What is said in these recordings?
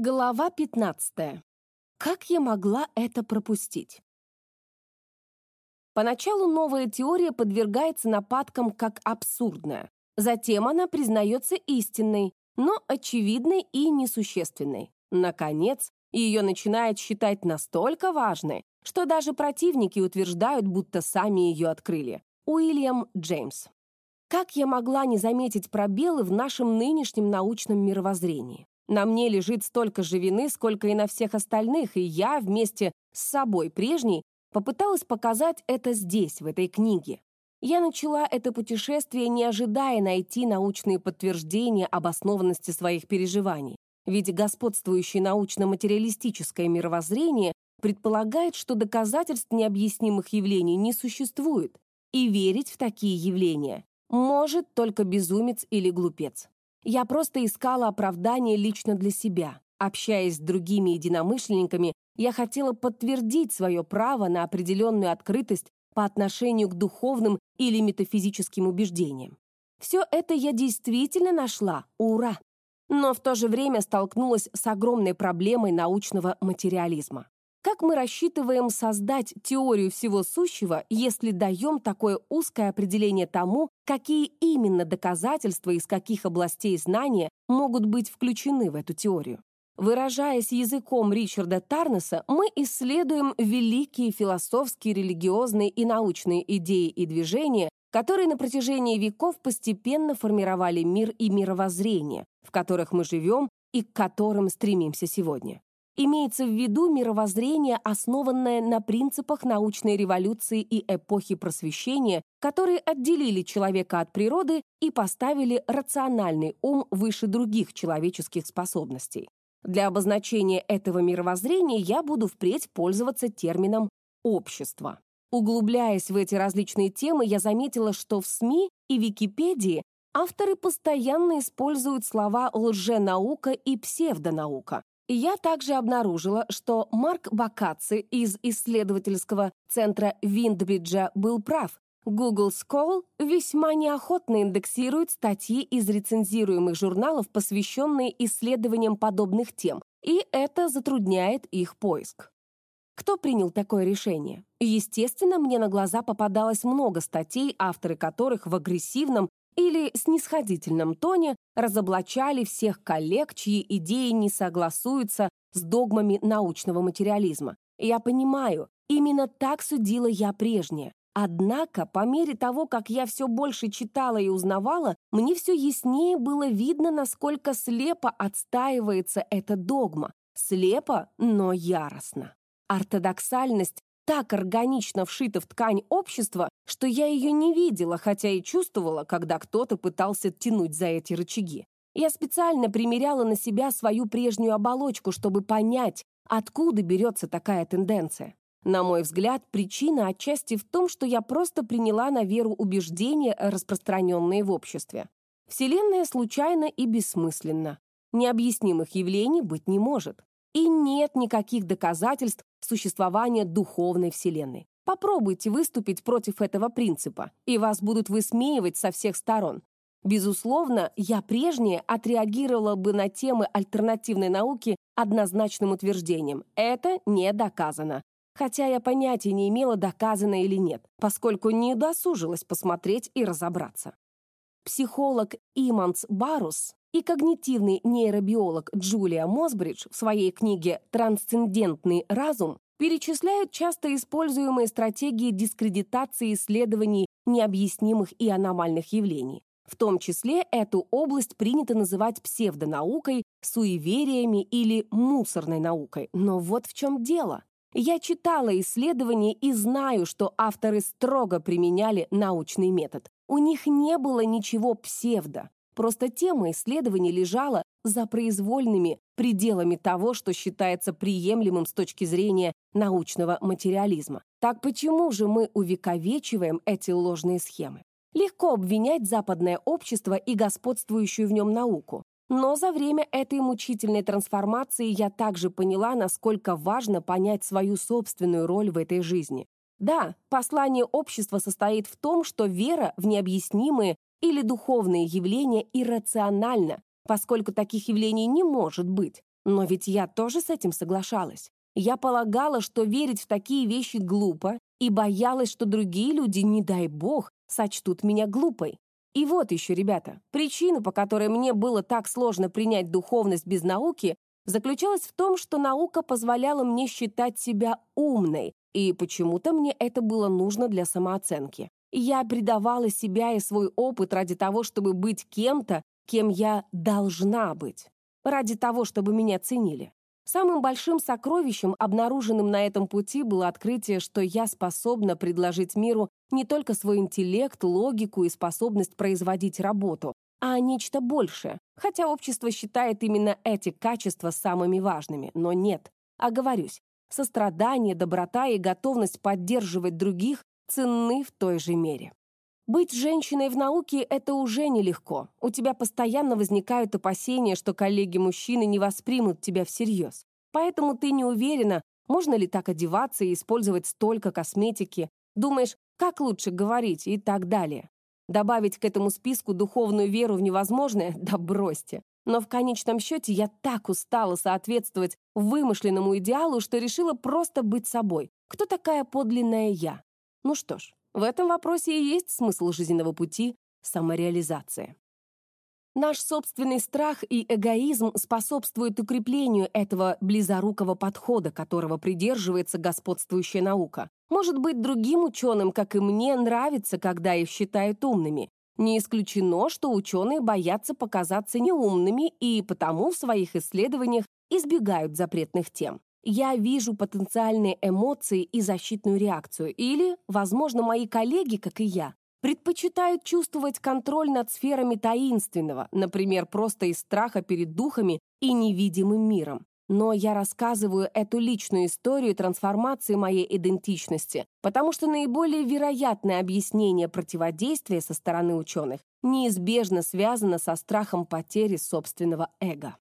Глава 15. Как я могла это пропустить? Поначалу новая теория подвергается нападкам как абсурдная. Затем она признается истинной, но очевидной и несущественной. Наконец, ее начинают считать настолько важной, что даже противники утверждают, будто сами ее открыли. Уильям Джеймс. Как я могла не заметить пробелы в нашем нынешнем научном мировоззрении? На мне лежит столько же вины, сколько и на всех остальных, и я вместе с собой прежней попыталась показать это здесь, в этой книге. Я начала это путешествие, не ожидая найти научные подтверждения обоснованности своих переживаний. Ведь господствующее научно-материалистическое мировоззрение предполагает, что доказательств необъяснимых явлений не существует, и верить в такие явления может только безумец или глупец. Я просто искала оправдание лично для себя. Общаясь с другими единомышленниками, я хотела подтвердить свое право на определенную открытость по отношению к духовным или метафизическим убеждениям. Все это я действительно нашла, ура! Но в то же время столкнулась с огромной проблемой научного материализма. Как мы рассчитываем создать теорию всего сущего, если даем такое узкое определение тому, какие именно доказательства из каких областей знания могут быть включены в эту теорию? Выражаясь языком Ричарда Тарнеса, мы исследуем великие философские, религиозные и научные идеи и движения, которые на протяжении веков постепенно формировали мир и мировоззрение, в которых мы живем и к которым стремимся сегодня. Имеется в виду мировоззрение, основанное на принципах научной революции и эпохи просвещения, которые отделили человека от природы и поставили рациональный ум выше других человеческих способностей. Для обозначения этого мировоззрения я буду впредь пользоваться термином «общество». Углубляясь в эти различные темы, я заметила, что в СМИ и Википедии авторы постоянно используют слова «лженаука» и «псевдонаука», я также обнаружила, что Марк Бакаци из исследовательского центра Виндбриджа был прав. Google Scholar весьма неохотно индексирует статьи из рецензируемых журналов, посвященные исследованиям подобных тем, и это затрудняет их поиск. Кто принял такое решение? Естественно, мне на глаза попадалось много статей, авторы которых в агрессивном или снисходительном тоне разоблачали всех коллег, чьи идеи не согласуются с догмами научного материализма. Я понимаю, именно так судила я прежняя. Однако, по мере того, как я все больше читала и узнавала, мне все яснее было видно, насколько слепо отстаивается эта догма. Слепо, но яростно. Ортодоксальность так органично вшита в ткань общества, что я ее не видела, хотя и чувствовала, когда кто-то пытался тянуть за эти рычаги. Я специально примеряла на себя свою прежнюю оболочку, чтобы понять, откуда берется такая тенденция. На мой взгляд, причина отчасти в том, что я просто приняла на веру убеждения, распространенные в обществе. Вселенная случайна и бессмысленна. Необъяснимых явлений быть не может. И нет никаких доказательств существования духовной Вселенной. Попробуйте выступить против этого принципа, и вас будут высмеивать со всех сторон. Безусловно, я прежнее отреагировала бы на темы альтернативной науки однозначным утверждением «это не доказано», хотя я понятия не имела, доказано или нет, поскольку не удосужилась посмотреть и разобраться. Психолог Иманс Барус и когнитивный нейробиолог Джулия Мосбридж в своей книге «Трансцендентный разум» перечисляют часто используемые стратегии дискредитации исследований необъяснимых и аномальных явлений. В том числе эту область принято называть псевдонаукой, суевериями или мусорной наукой. Но вот в чем дело. Я читала исследования и знаю, что авторы строго применяли научный метод. У них не было ничего псевдо. Просто тема исследований лежала за произвольными пределами того, что считается приемлемым с точки зрения научного материализма. Так почему же мы увековечиваем эти ложные схемы? Легко обвинять западное общество и господствующую в нем науку. Но за время этой мучительной трансформации я также поняла, насколько важно понять свою собственную роль в этой жизни. Да, послание общества состоит в том, что вера в необъяснимые или духовные явления иррационально, поскольку таких явлений не может быть, Но ведь я тоже с этим соглашалась. Я полагала, что верить в такие вещи глупо, и боялась, что другие люди, не дай бог, сочтут меня глупой. И вот еще, ребята, причина, по которой мне было так сложно принять духовность без науки, заключалась в том, что наука позволяла мне считать себя умной, и почему-то мне это было нужно для самооценки. Я предавала себя и свой опыт ради того, чтобы быть кем-то, кем я должна быть, ради того, чтобы меня ценили. Самым большим сокровищем, обнаруженным на этом пути, было открытие, что я способна предложить миру не только свой интеллект, логику и способность производить работу, а нечто большее, хотя общество считает именно эти качества самыми важными, но нет. Оговорюсь, сострадание, доброта и готовность поддерживать других ценны в той же мере. Быть женщиной в науке — это уже нелегко. У тебя постоянно возникают опасения, что коллеги-мужчины не воспримут тебя всерьез. Поэтому ты не уверена, можно ли так одеваться и использовать столько косметики. Думаешь, как лучше говорить и так далее. Добавить к этому списку духовную веру в невозможное? Да бросьте. Но в конечном счете я так устала соответствовать вымышленному идеалу, что решила просто быть собой. Кто такая подлинная я? Ну что ж, в этом вопросе и есть смысл жизненного пути — самореализация. Наш собственный страх и эгоизм способствуют укреплению этого близорукого подхода, которого придерживается господствующая наука. Может быть, другим ученым, как и мне, нравится, когда их считают умными. Не исключено, что ученые боятся показаться неумными и потому в своих исследованиях избегают запретных тем я вижу потенциальные эмоции и защитную реакцию. Или, возможно, мои коллеги, как и я, предпочитают чувствовать контроль над сферами таинственного, например, просто из страха перед духами и невидимым миром. Но я рассказываю эту личную историю трансформации моей идентичности, потому что наиболее вероятное объяснение противодействия со стороны ученых неизбежно связано со страхом потери собственного эго.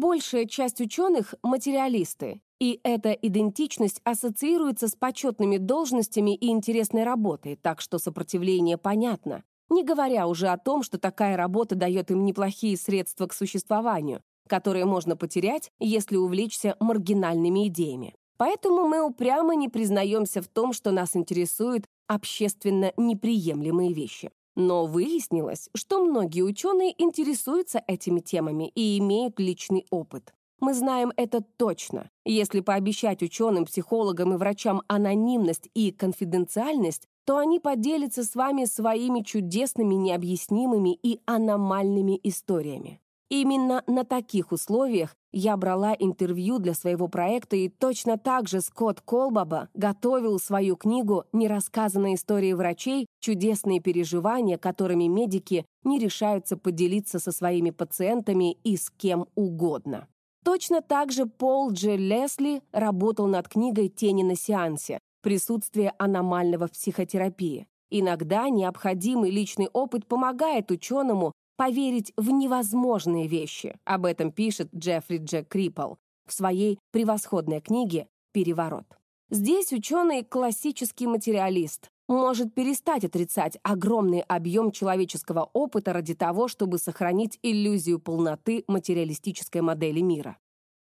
Большая часть ученых — материалисты, и эта идентичность ассоциируется с почетными должностями и интересной работой, так что сопротивление понятно, не говоря уже о том, что такая работа дает им неплохие средства к существованию, которые можно потерять, если увлечься маргинальными идеями. Поэтому мы упрямо не признаемся в том, что нас интересуют общественно неприемлемые вещи. Но выяснилось, что многие ученые интересуются этими темами и имеют личный опыт. Мы знаем это точно. Если пообещать ученым, психологам и врачам анонимность и конфиденциальность, то они поделятся с вами своими чудесными, необъяснимыми и аномальными историями. Именно на таких условиях я брала интервью для своего проекта, и точно так же Скотт Колбаба готовил свою книгу «Нерассказанные истории врачей. Чудесные переживания, которыми медики не решаются поделиться со своими пациентами и с кем угодно». Точно так же Пол Дж. Лесли работал над книгой «Тени на сеансе. Присутствие аномального психотерапии». Иногда необходимый личный опыт помогает ученому поверить в невозможные вещи. Об этом пишет Джеффри Джек Крипл в своей превосходной книге «Переворот». Здесь ученый классический материалист, может перестать отрицать огромный объем человеческого опыта ради того, чтобы сохранить иллюзию полноты материалистической модели мира.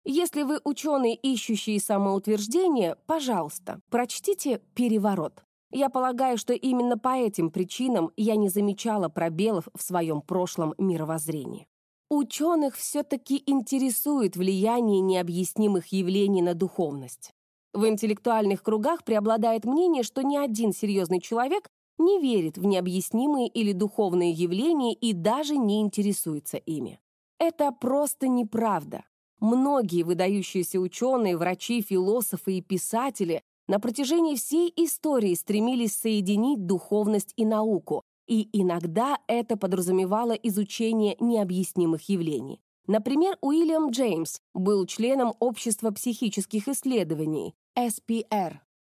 Если вы ученый, ищущий самоутверждение, пожалуйста, прочтите «Переворот». Я полагаю, что именно по этим причинам я не замечала пробелов в своем прошлом мировоззрении. Ученых все-таки интересует влияние необъяснимых явлений на духовность. В интеллектуальных кругах преобладает мнение, что ни один серьезный человек не верит в необъяснимые или духовные явления и даже не интересуется ими. Это просто неправда. Многие выдающиеся ученые, врачи, философы и писатели на протяжении всей истории стремились соединить духовность и науку, и иногда это подразумевало изучение необъяснимых явлений. Например, Уильям Джеймс был членом Общества психических исследований, SPR,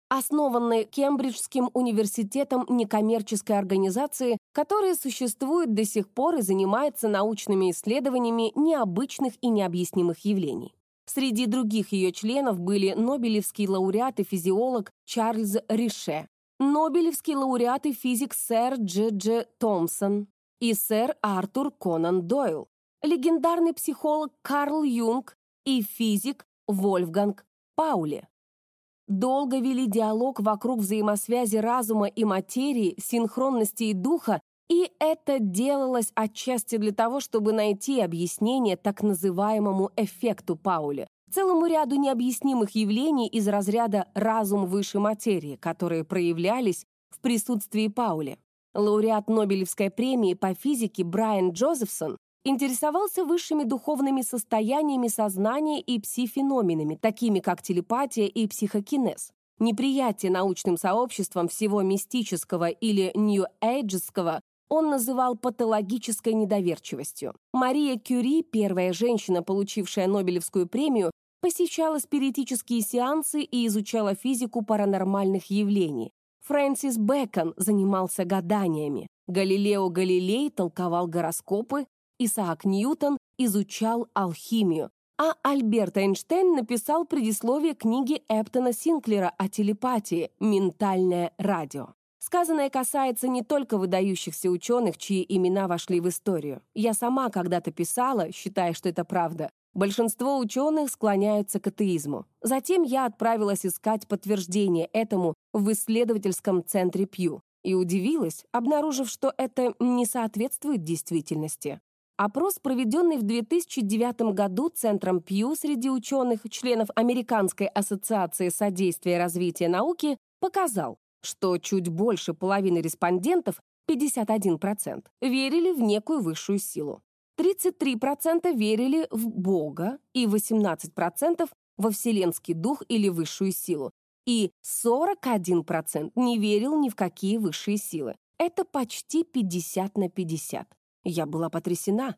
основанной Кембриджским университетом некоммерческой организации, которая существует до сих пор и занимается научными исследованиями необычных и необъяснимых явлений. Среди других ее членов были Нобелевский лауреат и физиолог Чарльз Рише, Нобелевский лауреат и физик сэр Дж. Дж. Томпсон и сэр Артур Конан Дойл, легендарный психолог Карл Юнг и физик Вольфганг Паули. Долго вели диалог вокруг взаимосвязи разума и материи, синхронности и духа, и это делалось отчасти для того, чтобы найти объяснение так называемому эффекту Паули, целому ряду необъяснимых явлений из разряда «разум выше материи», которые проявлялись в присутствии Паули. Лауреат Нобелевской премии по физике Брайан Джозефсон интересовался высшими духовными состояниями сознания и псифеноменами, такими как телепатия и психокинез. Неприятие научным сообществом всего мистического или нью-эйджеского он называл патологической недоверчивостью. Мария Кюри, первая женщина, получившая Нобелевскую премию, посещала спиритические сеансы и изучала физику паранормальных явлений. Фрэнсис Бэкон занимался гаданиями. Галилео Галилей толковал гороскопы, Исаак Ньютон изучал алхимию, а Альберт Эйнштейн написал предисловие книги Эптона Синклера о телепатии «Ментальное радио». Сказанное касается не только выдающихся ученых, чьи имена вошли в историю. Я сама когда-то писала, считая, что это правда, Большинство ученых склоняются к атеизму. Затем я отправилась искать подтверждение этому в исследовательском центре Пью и удивилась, обнаружив, что это не соответствует действительности. Опрос, проведенный в 2009 году Центром Пью среди ученых, членов Американской ассоциации содействия развития науки, показал, что чуть больше половины респондентов, 51%, верили в некую высшую силу. 33% верили в Бога и 18% во Вселенский дух или высшую силу. И 41% не верил ни в какие высшие силы. Это почти 50 на 50. Я была потрясена.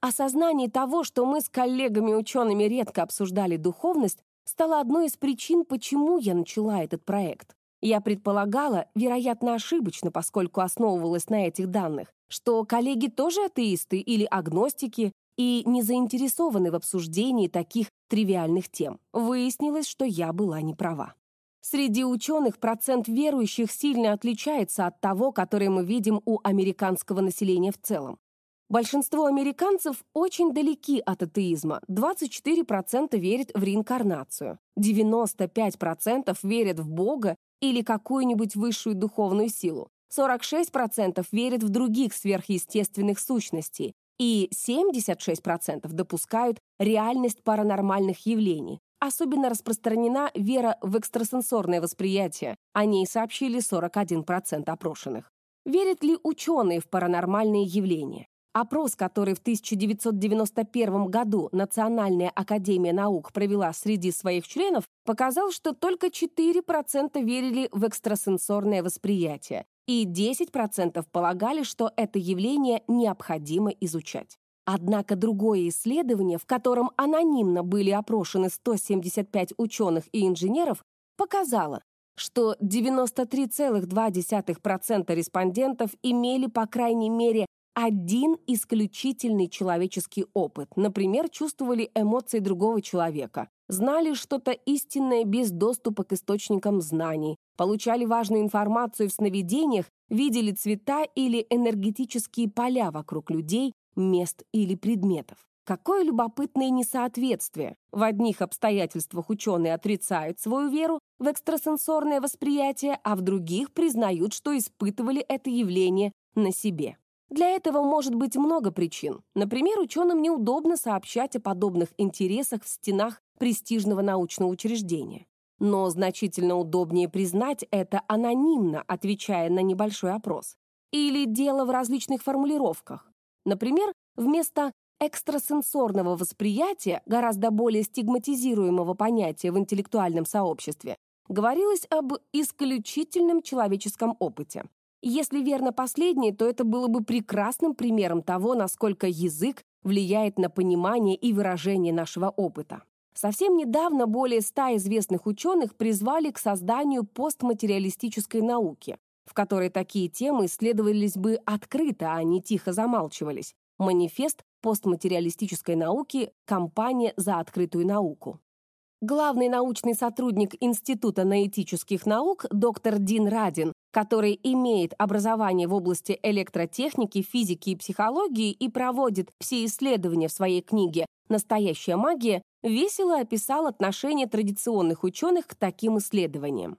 Осознание того, что мы с коллегами-учеными редко обсуждали духовность, стало одной из причин, почему я начала этот проект. Я предполагала, вероятно, ошибочно, поскольку основывалась на этих данных, что коллеги тоже атеисты или агностики и не заинтересованы в обсуждении таких тривиальных тем. Выяснилось, что я была не права. Среди ученых процент верующих сильно отличается от того, который мы видим у американского населения в целом. Большинство американцев очень далеки от атеизма. 24% верят в реинкарнацию, 95% верят в Бога или какую-нибудь высшую духовную силу. 46% верят в других сверхъестественных сущностей, и 76% допускают реальность паранормальных явлений. Особенно распространена вера в экстрасенсорное восприятие, о ней сообщили 41% опрошенных. Верят ли ученые в паранормальные явления? Опрос, который в 1991 году Национальная академия наук провела среди своих членов, показал, что только 4% верили в экстрасенсорное восприятие, и 10% полагали, что это явление необходимо изучать. Однако другое исследование, в котором анонимно были опрошены 175 ученых и инженеров, показало, что 93,2% респондентов имели, по крайней мере, один исключительный человеческий опыт. Например, чувствовали эмоции другого человека, знали что-то истинное без доступа к источникам знаний, получали важную информацию в сновидениях, видели цвета или энергетические поля вокруг людей, мест или предметов. Какое любопытное несоответствие. В одних обстоятельствах ученые отрицают свою веру в экстрасенсорное восприятие, а в других признают, что испытывали это явление на себе. Для этого может быть много причин. Например, ученым неудобно сообщать о подобных интересах в стенах престижного научного учреждения. Но значительно удобнее признать это анонимно, отвечая на небольшой опрос. Или дело в различных формулировках. Например, вместо экстрасенсорного восприятия, гораздо более стигматизируемого понятия в интеллектуальном сообществе, говорилось об исключительном человеческом опыте. Если верно последнее, то это было бы прекрасным примером того, насколько язык влияет на понимание и выражение нашего опыта. Совсем недавно более ста известных ученых призвали к созданию постматериалистической науки, в которой такие темы исследовались бы открыто, а не тихо замалчивались. Манифест постматериалистической науки «Компания за открытую науку». Главный научный сотрудник Института наэтических наук доктор Дин Радин который имеет образование в области электротехники, физики и психологии и проводит все исследования в своей книге «Настоящая магия», весело описал отношение традиционных ученых к таким исследованиям.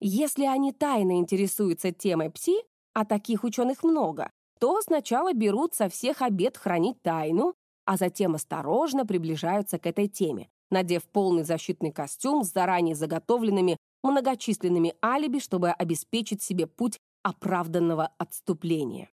Если они тайно интересуются темой ПСИ, а таких ученых много, то сначала берут со всех обет хранить тайну, а затем осторожно приближаются к этой теме, надев полный защитный костюм с заранее заготовленными многочисленными алиби, чтобы обеспечить себе путь оправданного отступления.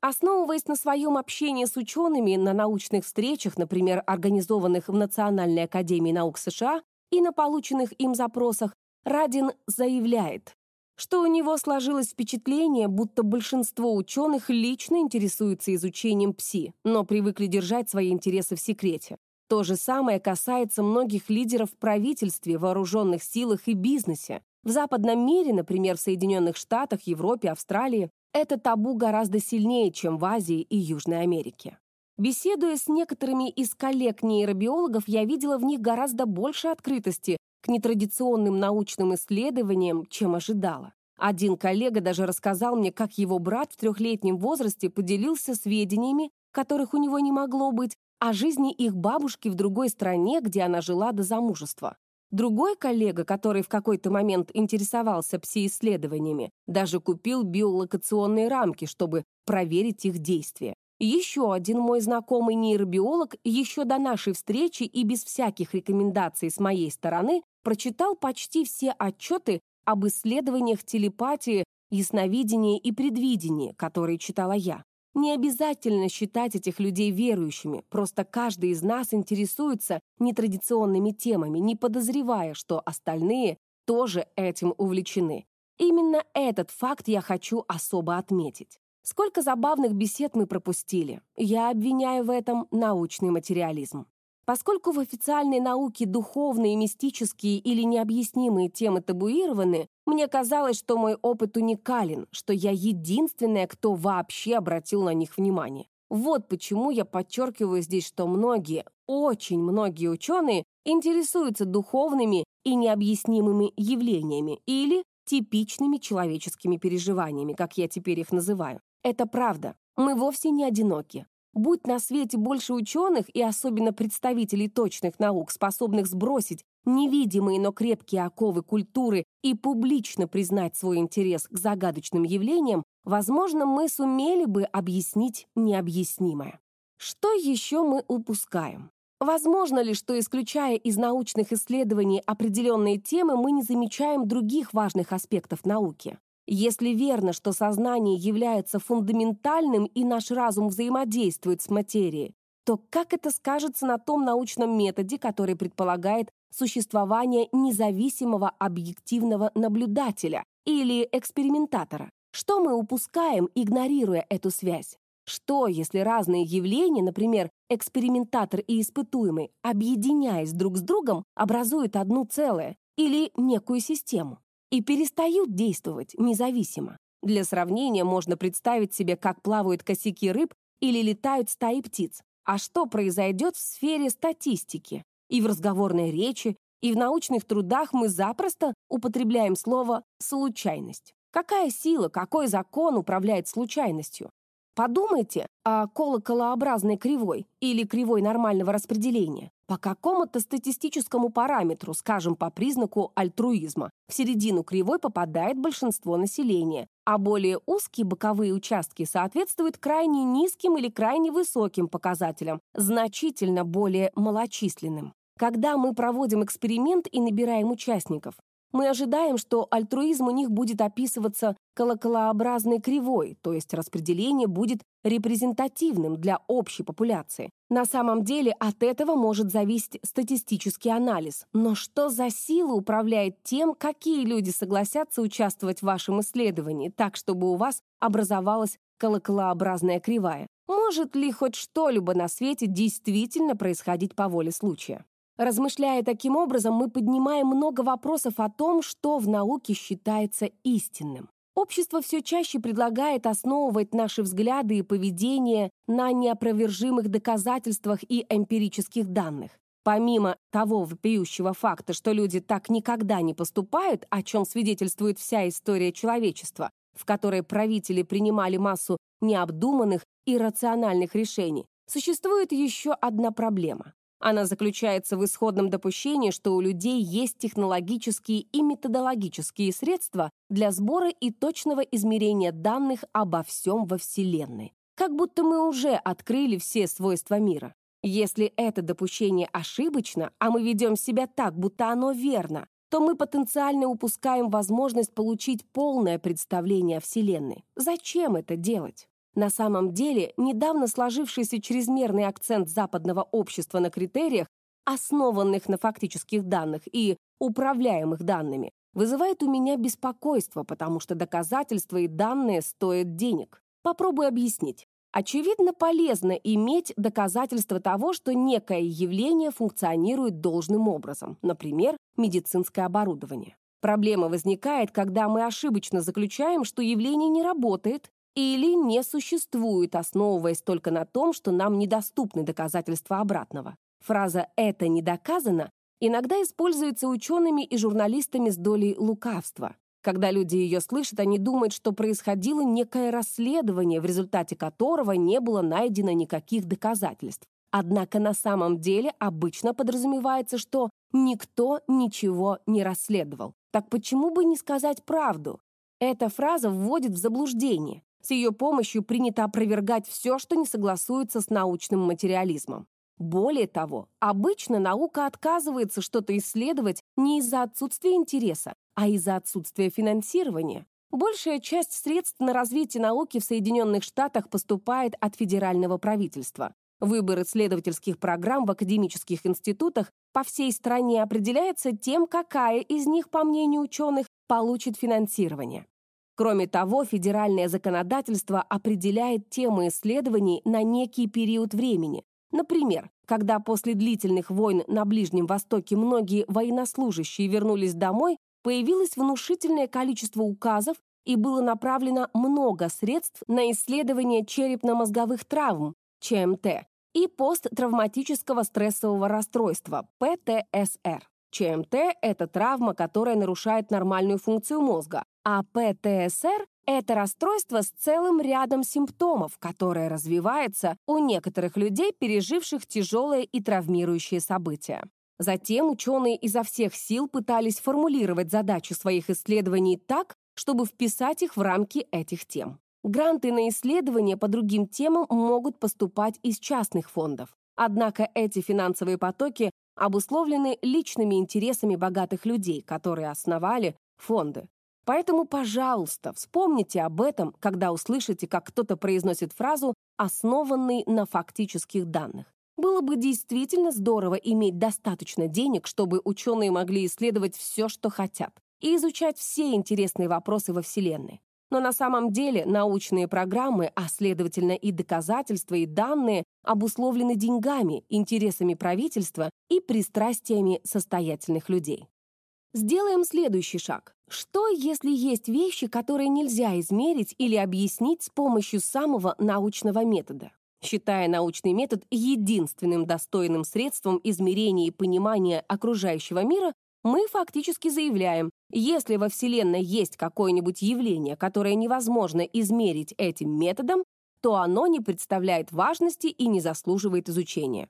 Основываясь на своем общении с учеными на научных встречах, например, организованных в Национальной академии наук США, и на полученных им запросах, Радин заявляет, что у него сложилось впечатление, будто большинство ученых лично интересуются изучением ПСИ, но привыкли держать свои интересы в секрете. То же самое касается многих лидеров в правительстве, вооруженных силах и бизнесе. В западном мире, например, в Соединенных Штатах, Европе, Австралии, это табу гораздо сильнее, чем в Азии и Южной Америке. Беседуя с некоторыми из коллег-нейробиологов, я видела в них гораздо больше открытости к нетрадиционным научным исследованиям, чем ожидала. Один коллега даже рассказал мне, как его брат в трехлетнем возрасте поделился сведениями, которых у него не могло быть, о жизни их бабушки в другой стране, где она жила до замужества. Другой коллега, который в какой-то момент интересовался пси-исследованиями, даже купил биолокационные рамки, чтобы проверить их действие. Еще один мой знакомый нейробиолог еще до нашей встречи и без всяких рекомендаций с моей стороны прочитал почти все отчеты об исследованиях телепатии, ясновидения и предвидения, которые читала я. Не обязательно считать этих людей верующими, просто каждый из нас интересуется нетрадиционными темами, не подозревая, что остальные тоже этим увлечены. Именно этот факт я хочу особо отметить. Сколько забавных бесед мы пропустили. Я обвиняю в этом научный материализм. Поскольку в официальной науке духовные, мистические или необъяснимые темы табуированы, мне казалось, что мой опыт уникален, что я единственная, кто вообще обратил на них внимание. Вот почему я подчеркиваю здесь, что многие, очень многие ученые интересуются духовными и необъяснимыми явлениями или типичными человеческими переживаниями, как я теперь их называю. Это правда. Мы вовсе не одиноки. Будь на свете больше ученых и особенно представителей точных наук, способных сбросить невидимые, но крепкие оковы культуры и публично признать свой интерес к загадочным явлениям, возможно, мы сумели бы объяснить необъяснимое. Что еще мы упускаем? Возможно ли, что, исключая из научных исследований определенные темы, мы не замечаем других важных аспектов науки? Если верно, что сознание является фундаментальным и наш разум взаимодействует с материей, то как это скажется на том научном методе, который предполагает существование независимого объективного наблюдателя или экспериментатора? Что мы упускаем, игнорируя эту связь? Что, если разные явления, например, экспериментатор и испытуемый, объединяясь друг с другом, образуют одно целое или некую систему? И перестают действовать независимо. Для сравнения можно представить себе, как плавают косяки рыб или летают стаи птиц. А что произойдет в сфере статистики? И в разговорной речи, и в научных трудах мы запросто употребляем слово «случайность». Какая сила, какой закон управляет случайностью? Подумайте о колоколообразной кривой или кривой нормального распределения. По какому-то статистическому параметру, скажем, по признаку альтруизма, в середину кривой попадает большинство населения, а более узкие боковые участки соответствуют крайне низким или крайне высоким показателям, значительно более малочисленным. Когда мы проводим эксперимент и набираем участников, мы ожидаем, что альтруизм у них будет описываться колоколообразной кривой, то есть распределение будет репрезентативным для общей популяции. На самом деле от этого может зависеть статистический анализ. Но что за сила управляет тем, какие люди согласятся участвовать в вашем исследовании, так, чтобы у вас образовалась колоколообразная кривая? Может ли хоть что-либо на свете действительно происходить по воле случая? Размышляя таким образом, мы поднимаем много вопросов о том, что в науке считается истинным. Общество все чаще предлагает основывать наши взгляды и поведение на неопровержимых доказательствах и эмпирических данных. Помимо того вопиющего факта, что люди так никогда не поступают, о чем свидетельствует вся история человечества, в которой правители принимали массу необдуманных и рациональных решений, существует еще одна проблема. Она заключается в исходном допущении, что у людей есть технологические и методологические средства для сбора и точного измерения данных обо всем во Вселенной. Как будто мы уже открыли все свойства мира. Если это допущение ошибочно, а мы ведем себя так, будто оно верно, то мы потенциально упускаем возможность получить полное представление о Вселенной. Зачем это делать? На самом деле, недавно сложившийся чрезмерный акцент западного общества на критериях, основанных на фактических данных и управляемых данными, вызывает у меня беспокойство, потому что доказательства и данные стоят денег. Попробую объяснить. Очевидно, полезно иметь доказательства того, что некое явление функционирует должным образом, например, медицинское оборудование. Проблема возникает, когда мы ошибочно заключаем, что явление не работает или не существует, основываясь только на том, что нам недоступны доказательства обратного. Фраза «это не доказано» иногда используется учеными и журналистами с долей лукавства. Когда люди ее слышат, они думают, что происходило некое расследование, в результате которого не было найдено никаких доказательств. Однако на самом деле обычно подразумевается, что никто ничего не расследовал. Так почему бы не сказать правду? Эта фраза вводит в заблуждение. С ее помощью принято опровергать все, что не согласуется с научным материализмом. Более того, обычно наука отказывается что-то исследовать не из-за отсутствия интереса, а из-за отсутствия финансирования. Большая часть средств на развитие науки в Соединенных Штатах поступает от федерального правительства. Выбор исследовательских программ в академических институтах по всей стране определяется тем, какая из них, по мнению ученых, получит финансирование. Кроме того, федеральное законодательство определяет темы исследований на некий период времени. Например, когда после длительных войн на Ближнем Востоке многие военнослужащие вернулись домой, появилось внушительное количество указов и было направлено много средств на исследование черепно-мозговых травм, ЧМТ, и посттравматического стрессового расстройства, ПТСР. ЧМТ – это травма, которая нарушает нормальную функцию мозга, а ПТСР – это расстройство с целым рядом симптомов, которое развивается у некоторых людей, переживших тяжелые и травмирующие события. Затем ученые изо всех сил пытались формулировать задачи своих исследований так, чтобы вписать их в рамки этих тем. Гранты на исследования по другим темам могут поступать из частных фондов. Однако эти финансовые потоки обусловлены личными интересами богатых людей, которые основали фонды. Поэтому, пожалуйста, вспомните об этом, когда услышите, как кто-то произносит фразу «основанный на фактических данных». Было бы действительно здорово иметь достаточно денег, чтобы ученые могли исследовать все, что хотят, и изучать все интересные вопросы во Вселенной. Но на самом деле научные программы, а следовательно и доказательства, и данные обусловлены деньгами, интересами правительства и пристрастиями состоятельных людей. Сделаем следующий шаг. Что, если есть вещи, которые нельзя измерить или объяснить с помощью самого научного метода? Считая научный метод единственным достойным средством измерения и понимания окружающего мира, мы фактически заявляем, если во Вселенной есть какое-нибудь явление, которое невозможно измерить этим методом, то оно не представляет важности и не заслуживает изучения.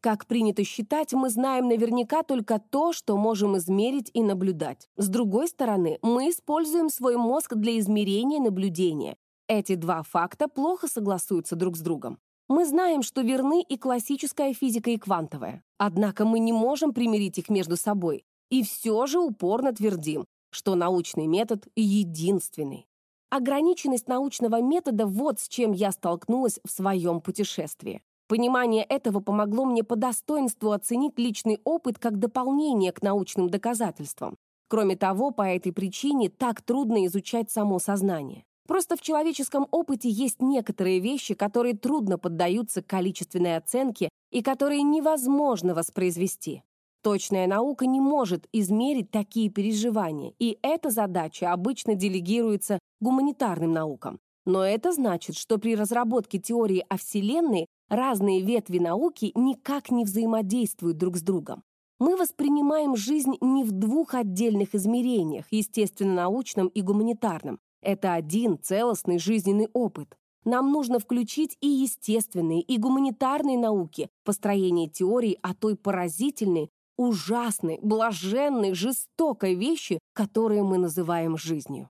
Как принято считать, мы знаем наверняка только то, что можем измерить и наблюдать. С другой стороны, мы используем свой мозг для измерения наблюдения. Эти два факта плохо согласуются друг с другом. Мы знаем, что верны и классическая физика, и квантовая. Однако мы не можем примирить их между собой, и все же упорно твердим, что научный метод единственный. Ограниченность научного метода – вот с чем я столкнулась в своем путешествии. Понимание этого помогло мне по достоинству оценить личный опыт как дополнение к научным доказательствам. Кроме того, по этой причине так трудно изучать само сознание. Просто в человеческом опыте есть некоторые вещи, которые трудно поддаются количественной оценке и которые невозможно воспроизвести. Точная наука не может измерить такие переживания, и эта задача обычно делегируется гуманитарным наукам. Но это значит, что при разработке теории о Вселенной разные ветви науки никак не взаимодействуют друг с другом. Мы воспринимаем жизнь не в двух отдельных измерениях, естественно-научном и гуманитарном. Это один целостный жизненный опыт. нам нужно включить и естественные, и гуманитарные науки в построение теории о той поразительной, ужасной, блаженной, жестокой вещи, которую мы называем жизнью.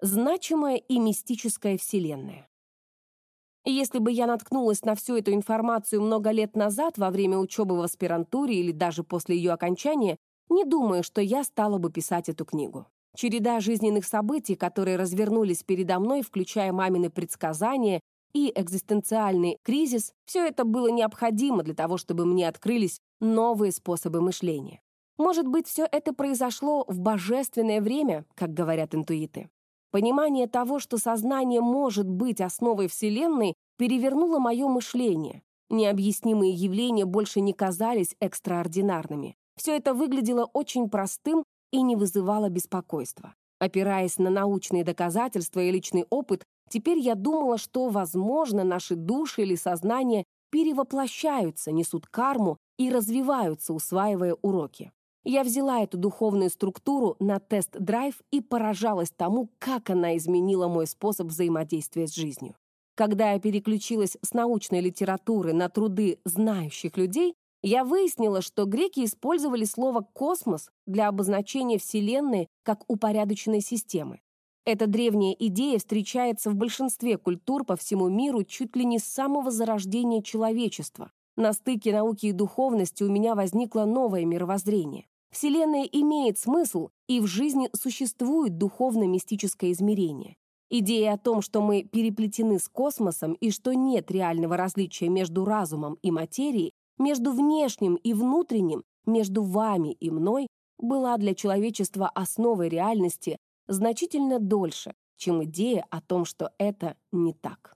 Значимая и мистическая Вселенная. Если бы я наткнулась на всю эту информацию много лет назад во время учебы в аспирантуре или даже после ее окончания, не думаю, что я стала бы писать эту книгу. Череда жизненных событий, которые развернулись передо мной, включая мамины предсказания и экзистенциальный кризис, все это было необходимо для того, чтобы мне открылись новые способы мышления. Может быть, все это произошло в божественное время, как говорят интуиты. Понимание того, что сознание может быть основой Вселенной, перевернуло мое мышление. Необъяснимые явления больше не казались экстраординарными. Все это выглядело очень простым и не вызывало беспокойства. Опираясь на научные доказательства и личный опыт, теперь я думала, что, возможно, наши души или сознание перевоплощаются, несут карму и развиваются, усваивая уроки. Я взяла эту духовную структуру на тест-драйв и поражалась тому, как она изменила мой способ взаимодействия с жизнью. Когда я переключилась с научной литературы на труды знающих людей, я выяснила, что греки использовали слово «космос» для обозначения Вселенной как упорядоченной системы. Эта древняя идея встречается в большинстве культур по всему миру чуть ли не с самого зарождения человечества. На стыке науки и духовности у меня возникло новое мировоззрение. Вселенная имеет смысл, и в жизни существует духовно-мистическое измерение. Идея о том, что мы переплетены с космосом и что нет реального различия между разумом и материей, между внешним и внутренним, между вами и мной, была для человечества основой реальности значительно дольше, чем идея о том, что это не так.